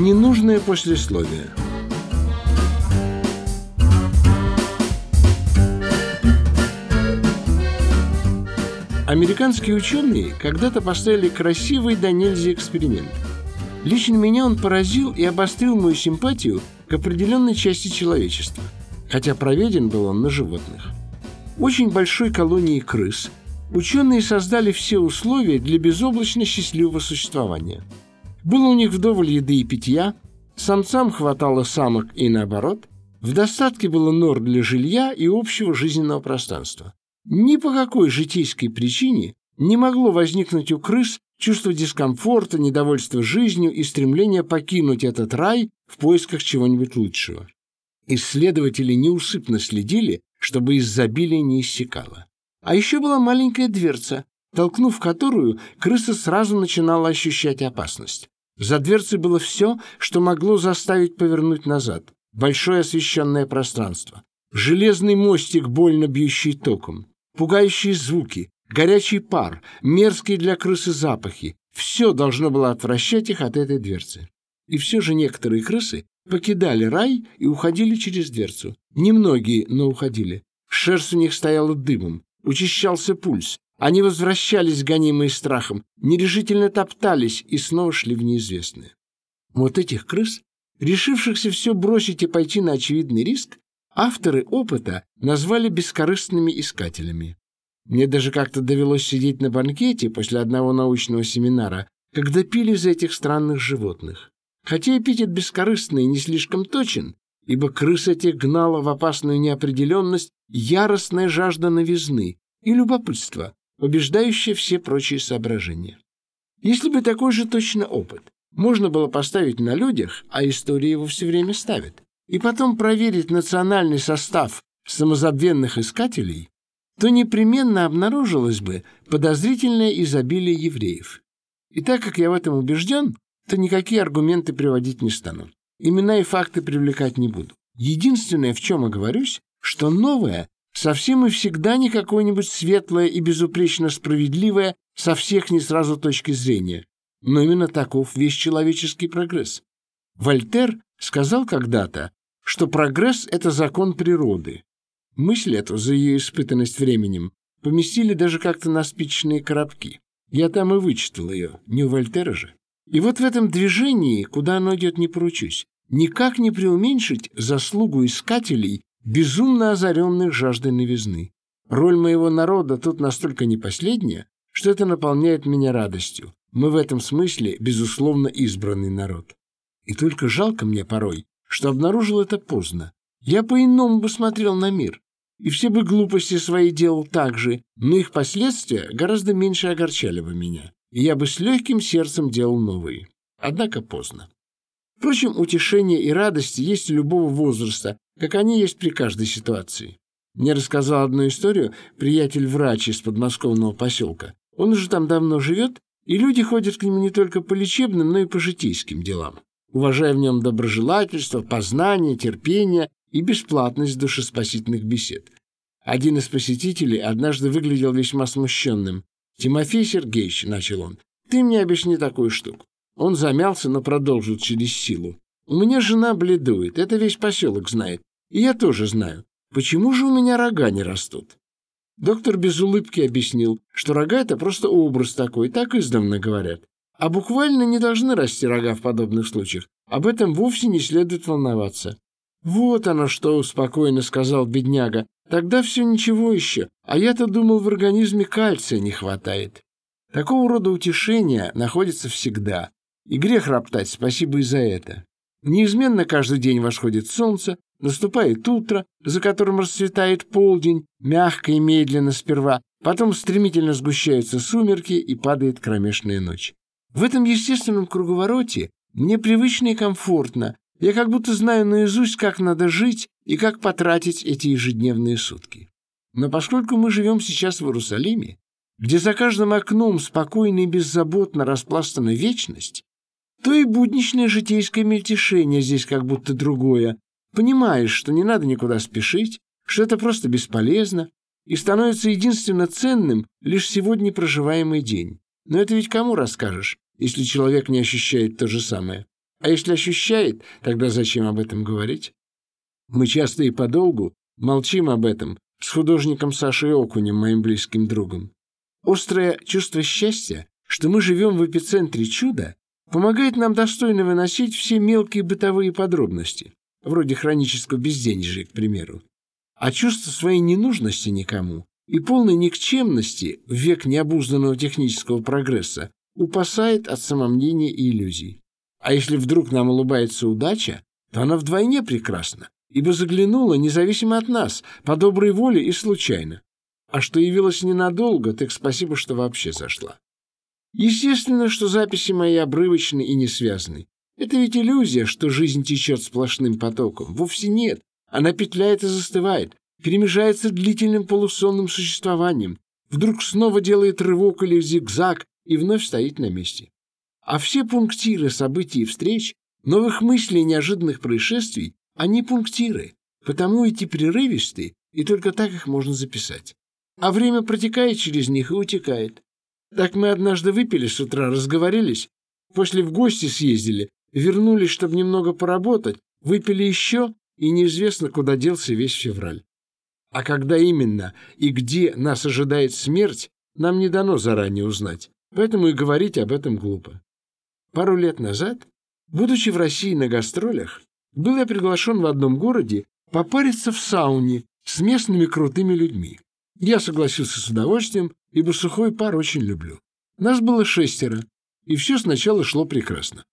Ненужное послесловие. Американские ученые когда-то поставили красивый до нельзя эксперимент. Лично меня он поразил и обострил мою симпатию к определенной части человечества, хотя проведен был он на животных. Очень большой колонии крыс ученые создали все условия для безоблачно счастливого существования. Было у них вдоволь еды и питья, самцам хватало самок и наоборот, в достатке было нор для жилья и общего жизненного пространства. Ни по какой житейской причине не могло возникнуть у крыс чувство дискомфорта, недовольства жизнью и стремление покинуть этот рай в поисках чего-нибудь лучшего. Исследователи неусыпно следили, чтобы изобилие не иссякало. А еще была маленькая дверца, толкнув которую, крыса сразу начинала ощущать опасность. За дверцей было все, что могло заставить повернуть назад. Большое освещенное пространство. Железный мостик, больно бьющий током пугающие звуки, горячий пар, мерзкие для крысы запахи. Все должно было отвращать их от этой дверцы. И все же некоторые крысы покидали рай и уходили через дверцу. Немногие, но уходили. Шерсть у них стояла дымом, учащался пульс. Они возвращались, гонимые страхом, нерешительно топтались и снова шли в неизвестное. Вот этих крыс, решившихся все бросить и пойти на очевидный риск, Авторы опыта назвали бескорыстными искателями. Мне даже как-то довелось сидеть на банкете после одного научного семинара, когда пили за этих странных животных. Хотя эпитет «бескорыстный» не слишком точен, ибо крыса тех гнала в опасную неопределенность яростная жажда новизны и любопытство, побеждающее все прочие соображения. Если бы такой же точно опыт можно было поставить на людях, а история его все время ставит, и потом проверить национальный состав самозабвенных искателей, то непременно обнаружилось бы подозрительное изобилие евреев. И так как я в этом убежден, то никакие аргументы приводить не стану. Имена и факты привлекать не буду. Единственное, в чем оговорюсь, что новое совсем и всегда не какое-нибудь светлое и безупречно справедливое со всех не сразу точки зрения. Но именно таков весь человеческий прогресс. Вольтер сказал когда-то, что прогресс — это закон природы. Мысль эту за ее испытанность временем поместили даже как-то на спичные коробки. Я там и вычитал ее, не у Вольтера же. И вот в этом движении, куда оно идет, не поручусь, никак не преуменьшить заслугу искателей, безумно озаренных жаждой новизны. Роль моего народа тут настолько не последняя, что это наполняет меня радостью. Мы в этом смысле, безусловно, избранный народ. И только жалко мне порой, что обнаружил это поздно. Я по-иному бы смотрел на мир, и все бы глупости свои делал так же, но их последствия гораздо меньше огорчали бы меня, и я бы с легким сердцем делал новые. Однако поздно. Впрочем, утешение и радость есть у любого возраста, как они есть при каждой ситуации. Мне рассказал одну историю приятель-врач из подмосковного поселка. Он уже там давно живет, и люди ходят к нему не только по лечебным, но и по житейским делам уважая в нем доброжелательство, познание, терпение и бесплатность душеспасительных бесед. Один из посетителей однажды выглядел весьма смущенным. «Тимофей Сергеевич», — начал он, — «ты мне объясни такую штуку». Он замялся, но продолжил через силу. «У меня жена бледует, это весь поселок знает, я тоже знаю. Почему же у меня рога не растут?» Доктор без улыбки объяснил, что рога — это просто образ такой, так издавна говорят. А буквально не должны расти рога в подобных случаях. Об этом вовсе не следует волноваться. «Вот оно что», — спокойно сказал бедняга. «Тогда все ничего еще, а я-то думал, в организме кальция не хватает». Такого рода утешения находится всегда. И грех роптать, спасибо и за это. Неизменно каждый день восходит солнце, наступает утро, за которым расцветает полдень, мягко и медленно сперва, потом стремительно сгущаются сумерки и падает кромешная ночь. В этом естественном круговороте мне привычно и комфортно. Я как будто знаю наизусть, как надо жить и как потратить эти ежедневные сутки. Но поскольку мы живем сейчас в Иерусалиме, где за каждым окном спокойно и беззаботно распластана вечность, то и будничное житейское мельтешение здесь как будто другое. Понимаешь, что не надо никуда спешить, что это просто бесполезно, и становится единственно ценным лишь сегодня проживаемый день. Но это ведь кому расскажешь, если человек не ощущает то же самое? А если ощущает, тогда зачем об этом говорить? Мы часто и подолгу молчим об этом с художником Сашей Окунем, моим близким другом. Острое чувство счастья, что мы живем в эпицентре чуда, помогает нам достойно выносить все мелкие бытовые подробности, вроде хронического безденежья, к примеру. А чувство своей ненужности никому и полной никчемности в век необузданного технического прогресса упасает от самомнения и иллюзий. А если вдруг нам улыбается удача, то она вдвойне прекрасна, ибо заглянула независимо от нас, по доброй воле и случайно. А что явилась ненадолго, так спасибо, что вообще зашла. Естественно, что записи мои обрывочны и не связаны. Это ведь иллюзия, что жизнь течет сплошным потоком. Вовсе нет. Она петляет и застывает, перемежается длительным полусонным существованием, вдруг снова делает рывок или зигзаг и вновь стоит на месте. А все пунктиры событий и встреч, новых мыслей и неожиданных происшествий, они пунктиры, потому эти прерывисты, и только так их можно записать. А время протекает через них и утекает. Так мы однажды выпили с утра, разговорились, после в гости съездили, вернулись, чтобы немного поработать, выпили еще, и неизвестно, куда делся весь февраль. А когда именно и где нас ожидает смерть, нам не дано заранее узнать, поэтому и говорить об этом глупо. Пару лет назад, будучи в России на гастролях, был я приглашен в одном городе попариться в сауне с местными крутыми людьми. Я согласился с удовольствием, ибо сухой пар очень люблю. Нас было шестеро, и все сначала шло прекрасно.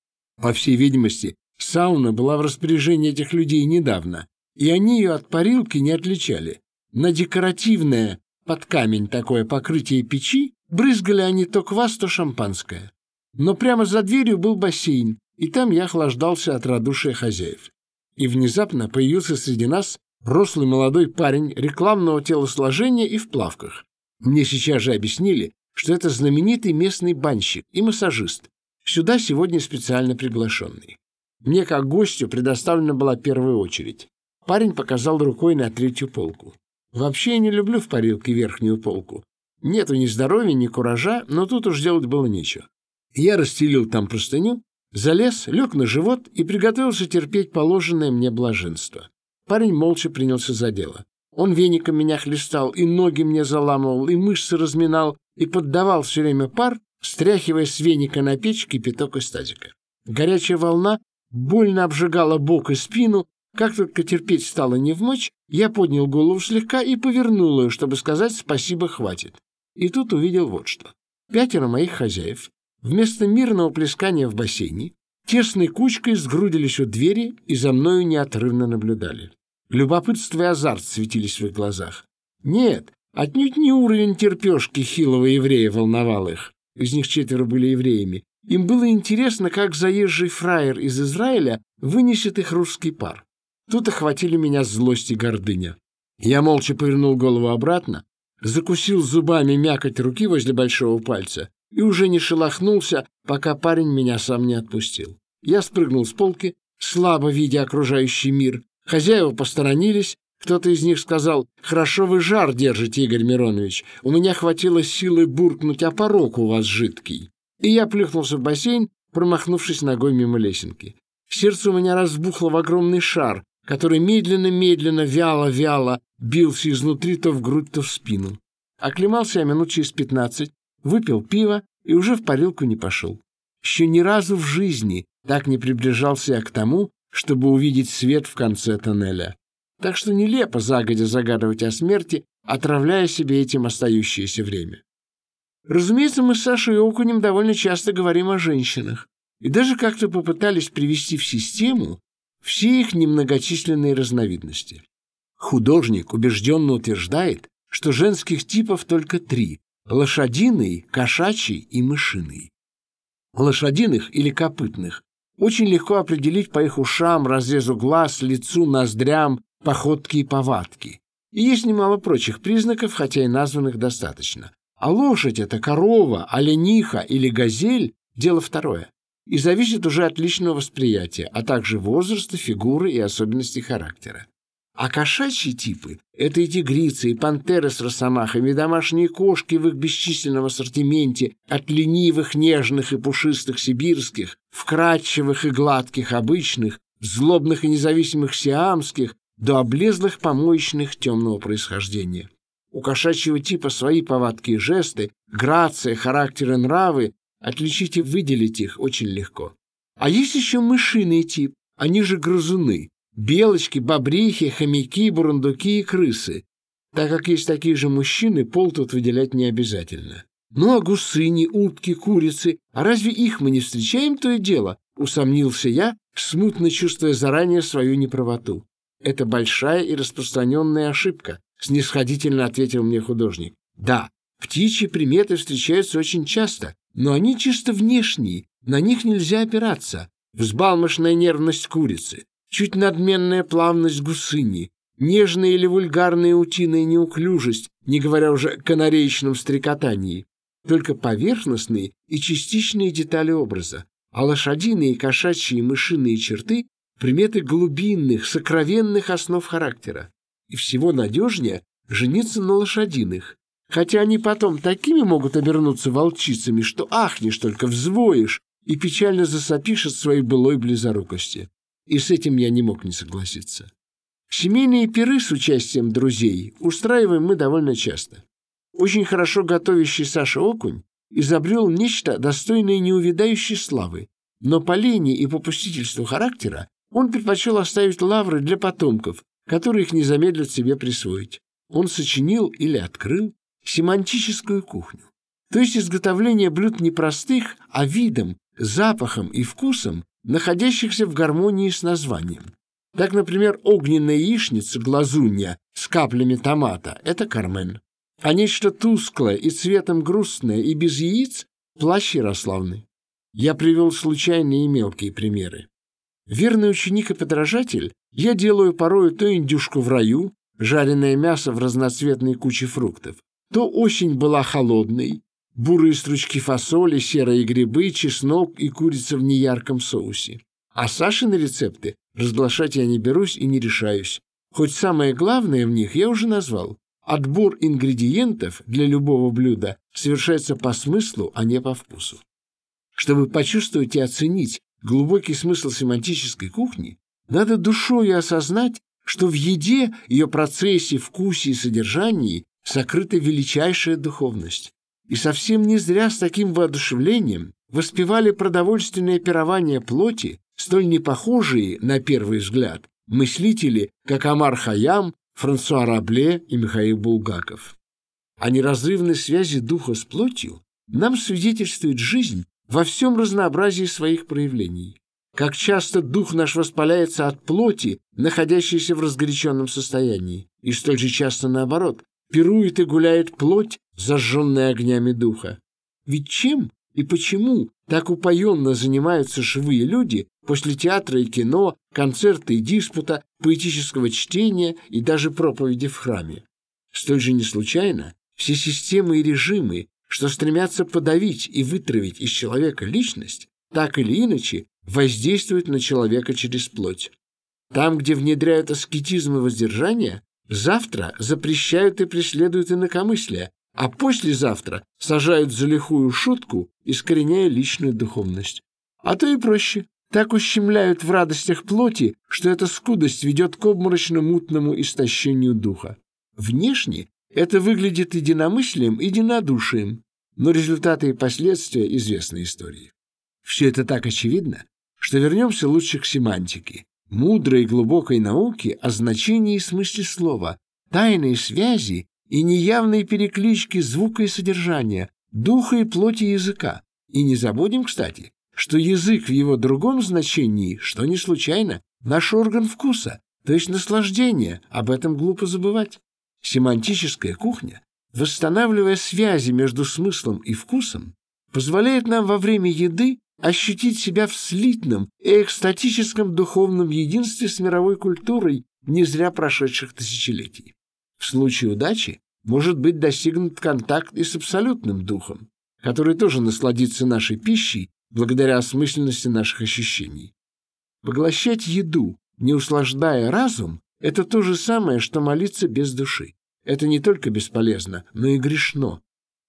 По всей видимости, сауна была в распоряжении этих людей недавно, и они ее от парилки не отличали. На декоративное под камень такое покрытие печи брызгали они то квас, то шампанское. Но прямо за дверью был бассейн, и там я охлаждался от радушия хозяев. И внезапно появился среди нас рослый молодой парень рекламного телосложения и в плавках. Мне сейчас же объяснили, что это знаменитый местный банщик и массажист, сюда сегодня специально приглашенный. Мне, как гостю, предоставлена была первая очередь. Парень показал рукой на третью полку. Вообще я не люблю в парилке верхнюю полку. Нету ни здоровья, ни куража, но тут уж делать было нечего. Я расстелил там простыню, залез, лег на живот и приготовился терпеть положенное мне блаженство. Парень молча принялся за дело. Он веником меня хлестал, и ноги мне заламывал, и мышцы разминал, и поддавал все время пар, стряхивая с веника на печь кипяток из тазика. Горячая волна больно обжигала бок и спину, как только терпеть стало не в мочь, я поднял голову слегка и повернул ее, чтобы сказать «спасибо, хватит». И тут увидел вот что. Пятеро моих хозяев вместо мирного плескания в бассейне тесной кучкой сгрудились у двери и за мною неотрывно наблюдали. Любопытство и азарт светились в их глазах. Нет, отнюдь не уровень терпешки хилого еврея волновал их. Из них четверо были евреями. Им было интересно, как заезжий фраер из Израиля вынесет их русский пар. Тут охватили меня злость и гордыня. Я молча повернул голову обратно, закусил зубами мякоть руки возле большого пальца и уже не шелохнулся, пока парень меня сам не отпустил. Я спрыгнул с полки, слабо видя окружающий мир. Хозяева посторонились, кто-то из них сказал, «Хорошо вы жар держите, Игорь Миронович. У меня хватило силы буркнуть, а порог у вас жидкий». И я плюхнулся в бассейн, промахнувшись ногой мимо лесенки. Сердце у меня разбухло в огромный шар, который медленно-медленно, вяло-вяло бился изнутри то в грудь, то в спину. Оклемался я минут через пятнадцать, выпил пиво и уже в парилку не пошел. Еще ни разу в жизни так не приближался я к тому, чтобы увидеть свет в конце тоннеля. Так что нелепо загодя загадывать о смерти, отравляя себе этим остающееся время. Разумеется, мы с Сашей Окунем довольно часто говорим о женщинах, и даже как-то попытались привести в систему все их немногочисленные разновидности. Художник убежденно утверждает, что женских типов только три – лошадиный, кошачий и мышиный. Лошадиных или копытных очень легко определить по их ушам, разрезу глаз, лицу, ноздрям, походке и повадке. И есть немало прочих признаков, хотя и названных достаточно. А лошадь – это корова, олениха или газель – дело второе и зависит уже от личного восприятия, а также возраста, фигуры и особенностей характера. А кошачьи типы – это и тигрицы, и пантеры с росомахами, и домашние кошки в их бесчисленном ассортименте, от ленивых, нежных и пушистых сибирских, вкрадчивых и гладких обычных, злобных и независимых сиамских, до облезлых помоечных темного происхождения. У кошачьего типа свои повадки и жесты, грация, характер и нравы, отличить и выделить их очень легко. А есть еще мышиный тип, они же грызуны, белочки, бобрихи, хомяки, бурундуки и крысы. Так как есть такие же мужчины, пол тут выделять не обязательно. Ну а гусыни, утки, курицы, а разве их мы не встречаем, то и дело? Усомнился я, смутно чувствуя заранее свою неправоту. Это большая и распространенная ошибка, снисходительно ответил мне художник. Да, птичьи приметы встречаются очень часто, но они чисто внешние, на них нельзя опираться. Взбалмошная нервность курицы, чуть надменная плавность гусыни, нежная или вульгарная утиная неуклюжесть, не говоря уже о канареечном стрекотании. Только поверхностные и частичные детали образа, а лошадиные, кошачьи и мышиные черты – приметы глубинных, сокровенных основ характера. И всего надежнее жениться на лошадиных, хотя они потом такими могут обернуться волчицами, что ахнешь только взвоишь и печально засопишь от своей былой близорукости. И с этим я не мог не согласиться. Семейные пиры с участием друзей устраиваем мы довольно часто. Очень хорошо готовящий Саша Окунь изобрел нечто достойное неувидающей славы, но по лени и попустительству характера он предпочел оставить лавры для потомков, которые их не замедлят себе присвоить. Он сочинил или открыл семантическую кухню, то есть изготовление блюд не простых, а видом, запахом и вкусом, находящихся в гармонии с названием. Так, например, огненная яичница, глазунья с каплями томата – это кармен, а нечто тусклое и цветом грустное и без яиц – плащ Ярославны. Я привел случайные и мелкие примеры. Верный ученик и подражатель, я делаю порою то индюшку в раю, жареное мясо в разноцветной куче фруктов, то осень была холодной, бурые стручки фасоли, серые грибы, чеснок и курица в неярком соусе. А Сашины рецепты разглашать я не берусь и не решаюсь. Хоть самое главное в них я уже назвал. Отбор ингредиентов для любого блюда совершается по смыслу, а не по вкусу. Чтобы почувствовать и оценить глубокий смысл семантической кухни, надо душой осознать, что в еде, ее процессе, вкусе и содержании сокрыта величайшая духовность. И совсем не зря с таким воодушевлением воспевали продовольственное пирование плоти, столь непохожие, на первый взгляд, мыслители, как Амар Хаям, Франсуа Рабле и Михаил Булгаков. О неразрывной связи духа с плотью нам свидетельствует жизнь во всем разнообразии своих проявлений. Как часто дух наш воспаляется от плоти, находящейся в разгоряченном состоянии, и столь же часто наоборот, пирует и гуляет плоть, зажженная огнями духа. Ведь чем и почему так упоенно занимаются живые люди после театра и кино, концерта и диспута, поэтического чтения и даже проповеди в храме? Столь же не случайно все системы и режимы, что стремятся подавить и вытравить из человека личность, так или иначе воздействуют на человека через плоть. Там, где внедряют аскетизм и воздержание, Завтра запрещают и преследуют инакомыслие, а послезавтра сажают за лихую шутку, искореняя личную духовность. А то и проще. Так ущемляют в радостях плоти, что эта скудость ведет к обморочно-мутному истощению духа. Внешне это выглядит единомыслием и единодушием, но результаты и последствия известны истории. Все это так очевидно, что вернемся лучше к семантике мудрой и глубокой науки о значении и смысле слова, тайной связи и неявной переклички звука и содержания, духа и плоти языка. И не забудем, кстати, что язык в его другом значении, что не случайно, наш орган вкуса, то есть наслаждение, об этом глупо забывать. Семантическая кухня, восстанавливая связи между смыслом и вкусом, позволяет нам во время еды ощутить себя в слитном и экстатическом духовном единстве с мировой культурой не зря прошедших тысячелетий. В случае удачи может быть достигнут контакт и с абсолютным духом, который тоже насладится нашей пищей благодаря осмысленности наших ощущений. Поглощать еду, не услаждая разум, это то же самое, что молиться без души. Это не только бесполезно, но и грешно.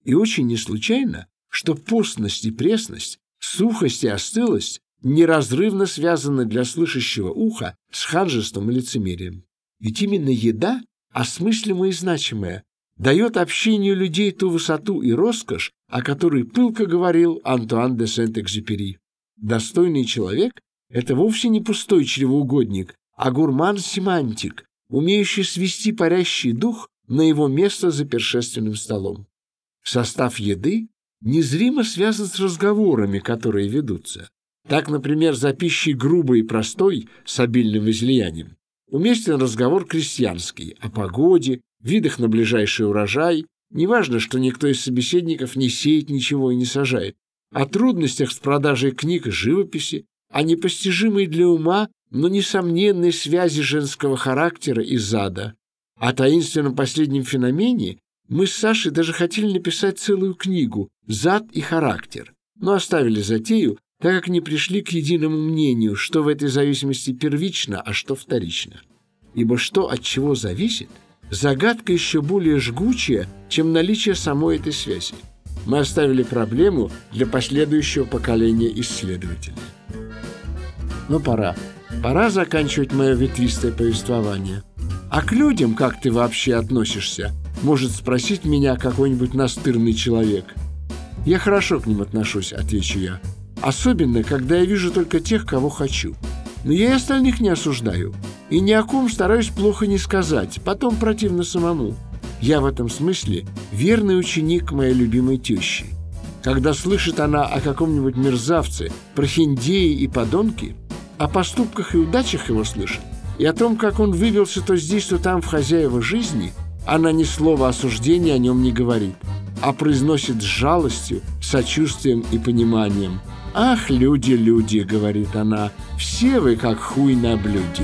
И очень не случайно, что постность и пресность, сухость и остылость неразрывно связаны для слышащего уха с ханжеством и лицемерием. Ведь именно еда, осмыслимая и значимая, дает общению людей ту высоту и роскошь, о которой пылко говорил Антуан де Сент-Экзюпери. Достойный человек – это вовсе не пустой чревоугодник, а гурман-семантик, умеющий свести парящий дух на его место за першественным столом. Состав еды незримо связан с разговорами, которые ведутся. Так, например, за пищей грубой и простой, с обильным излиянием, уместен разговор крестьянский о погоде, видах на ближайший урожай, неважно, что никто из собеседников не сеет ничего и не сажает, о трудностях с продажей книг и живописи, о непостижимой для ума, но несомненной связи женского характера и зада. О таинственном последнем феномене мы с Сашей даже хотели написать целую книгу «Зад и характер», но оставили затею, так как не пришли к единому мнению, что в этой зависимости первично, а что вторично. Ибо что от чего зависит – Загадка еще более жгучая, чем наличие самой этой связи. Мы оставили проблему для последующего поколения исследователей. Но пора. Пора заканчивать мое ветвистое повествование. А к людям как ты вообще относишься? Может спросить меня какой-нибудь настырный человек. Я хорошо к ним отношусь, отвечу я. Особенно, когда я вижу только тех, кого хочу. Но я и остальных не осуждаю. И ни о ком стараюсь плохо не сказать, потом противно самому. Я в этом смысле верный ученик моей любимой тещи. Когда слышит она о каком-нибудь мерзавце, прохиндее и подонке, о поступках и удачах его слышит, и о том, как он выбился то здесь, то там в хозяева жизни, она ни слова осуждения о нем не говорит, а произносит с жалостью, сочувствием и пониманием – «Ах, люди, люди!» — говорит она, — «все вы как хуй на блюде».